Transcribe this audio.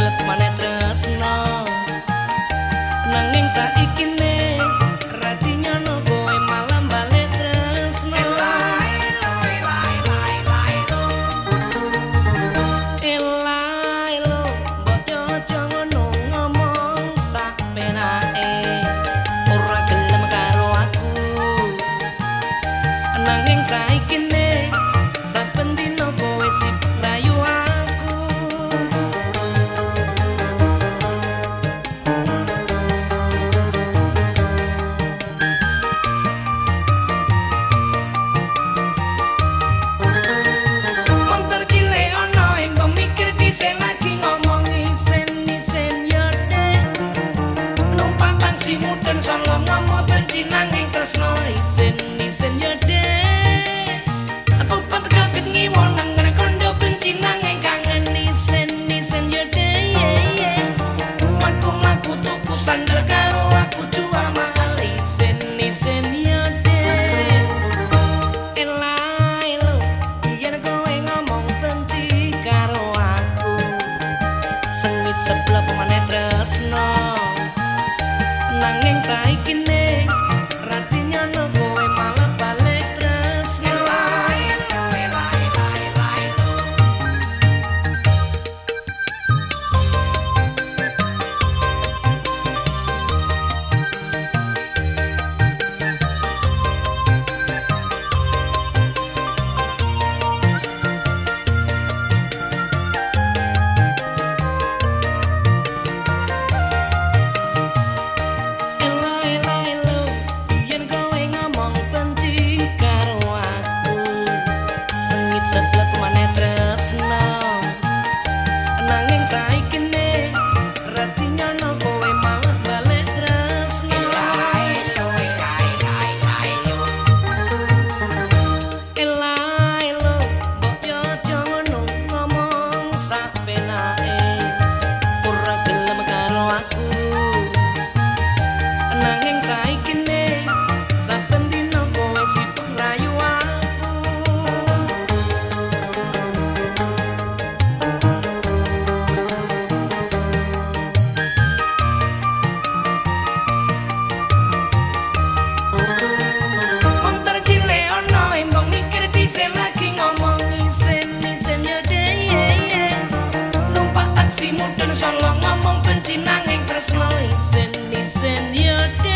klep maneh tresno pemane tresno nanging saiki sebelah pemana tresno. Nanging saiki